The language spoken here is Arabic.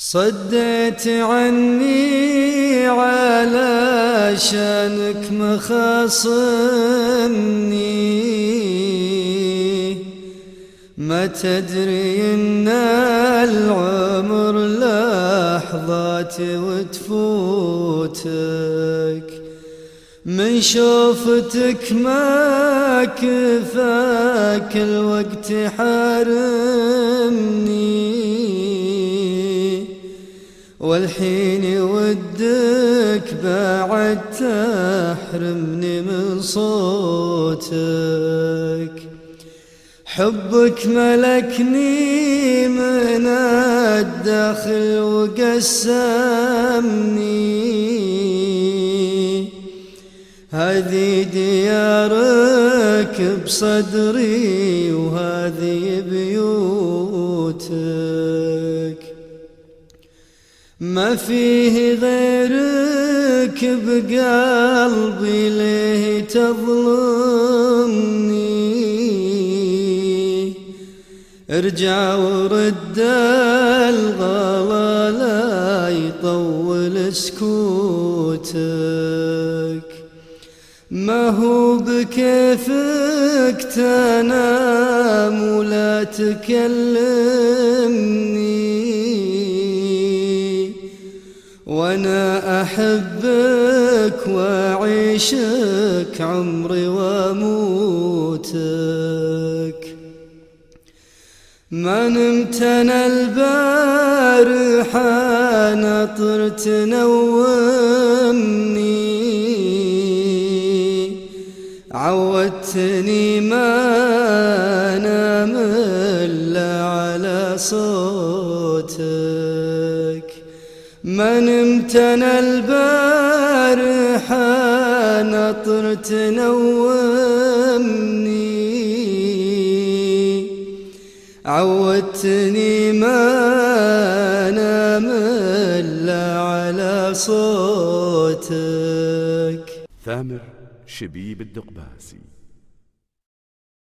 صديت عني علشانك مخاصمني. ما تدري إن العمر لحظات وتفوتك. من شوفتك ما كفاك الوقت حارم والحين ودك بعد تحرمني من صوتك. حبك ملكني من الداخل وقسمني. هذه ديارك بصدري وهذه بيوتك. ما فيه غيرك بقلبي ليه تظلمني ارجع ورد الغلا لا يطول سكوتك ما هو بكيفك تنام ولا تكلمني وأنا احبك واعيشك عمري واموتك ما نمت أنا البارحه ناطر تنومني عودتني ما نام الا على صوتك. من امتنى البارحة نطر تنومني عودتني ما نام إلا على صوتك. ثامر شبيب الدقباسي.